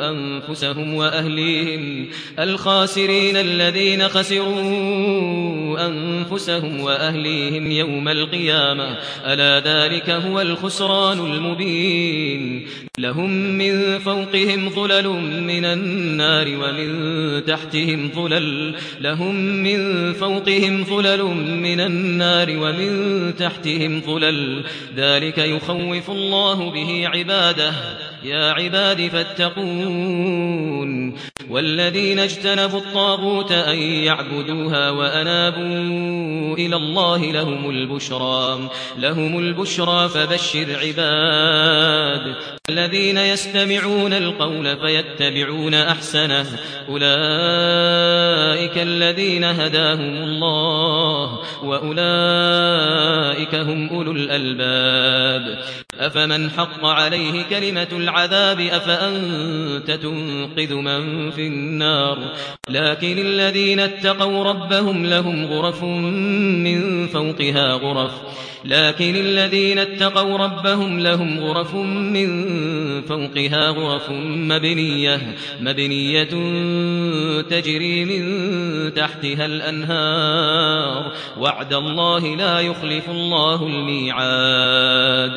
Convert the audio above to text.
أنفسهم وأهليهم الخاسرين الذين خسروا أنفسهم وأهليهم يوم القيامة. ألا ذلك هو الخسران المبين. لهم من فوقهم ظلل من النار ومن تحتهم ظلل. لهم من فوقهم ظلل من النار ومن تحتهم ظلل. ذلك يخوف الله به عباده. يا عباد فاتقون. والذين اجتنبوا الطاغوت أن يعبدوها وأنابوا إلى الله لهم البشرى لهم البشرى فبشر عباد الذين يستمعون القول فيتبعون أحسنه. أولئك الذين هداهم الله وأولئك هم أولو الألباب. أفمن حق عليه كلمة العذاب أفأنت تنقذ من في النار؟ لكن الذين اتقوا ربهم لهم غرف من فوقها غرف. لكن الذين اتقوا ربهم لهم غرف من فوقها غرف مبنية مبنية تجري من تحتها الأنهار. وعد الله لا يخلف الله الميعاد.